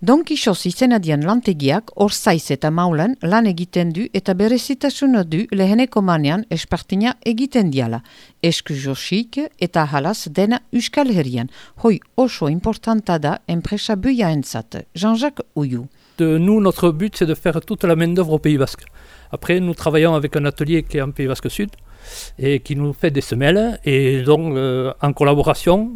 Don Kixos izenadian lantegiak orzaiz eta maulen lan egiten du eta berezitasuna du leheneko manean espartina egiten diala. Esku josik eta halaz dena Euskal Herrian. Hoi oso importanta da enpresa buia entzat. Jean-Jacques Ouyou. De nous, notre but, c'est de faire toute la main-d'œuvre au Pays Basque. Après, nous travaillons avec un atelier qui est en Pays Basque Sud et qui nous fait des semelles. Et donc, euh, en collaboration,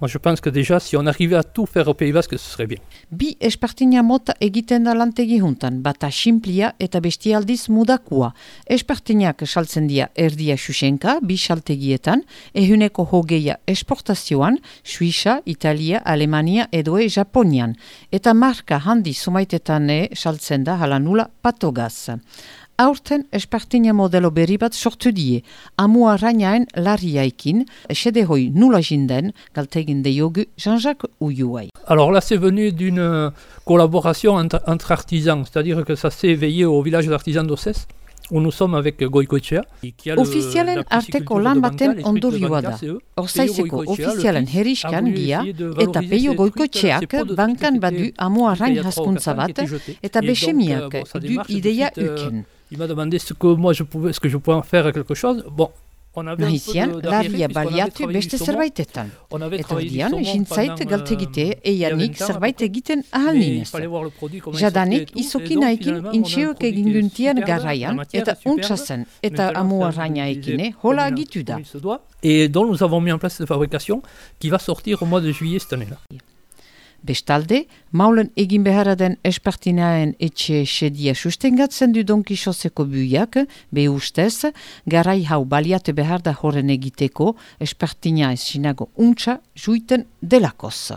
moi, je pense que déjà, si on arrivait à tout faire au Pays Basque, ce serait bien. Bi espartina mota egiten da lantegi juntan, bata simplia eta bestialdiz mudakua. Espartinak saltzen dia erdia xuxenka, bi saltegietan, ehuneko hogeia esportazioan, Suiza, Italia, Alemania edo e Japonian. Eta marka handi sumaitetan e saltzen da halanula patogaz. Aurten espartina modelo berri bat sortu die, amu arrainaen lariaikin, xedehoi nula jinden, galtegin de jogu Jean-Jacques Ouyouai. Alors là, c'est venu d'une euh, collaboration entre, entre artisans, c'est-à-dire que ça s'est éveillé au village d'artisans d'Ossès, où nous sommes avec euh, Goikoetxea. Ofizialen arteko lan baten ondorioa da. Orzaizeko ofizialen heriskan dia eta peio Goikoetxeak bankan badu amoa rain haskuntza bat eta besemiak du ideia euh, uken. Il m'a demandé ce que moi je pouvais, ce que je pouvais en faire quelque chose. Bon, puisqu'on avait baliatu beste du saumon. zerbaitetan. On avait Eta travaillé du ordian, saumon jintzait pendant, galtegite il y a eianik 20 ans, à peu zerbait près. egiten Mais il ahalninez. fallait voir le produit, comment il sortait et Jadanik intxeok garraian eta eta ekine hola agitu da. donc nous avons mis en place cette fabrication qui va sortir au mois de juillet cette année-là. Bestalde, maulen egin beharra den espartinaen etxe sedia sustengatzen du Don Kixoseko buiak, be ustez, garai hau baliate behar da horren egiteko espartina ez sinago untsa juiten delakoz.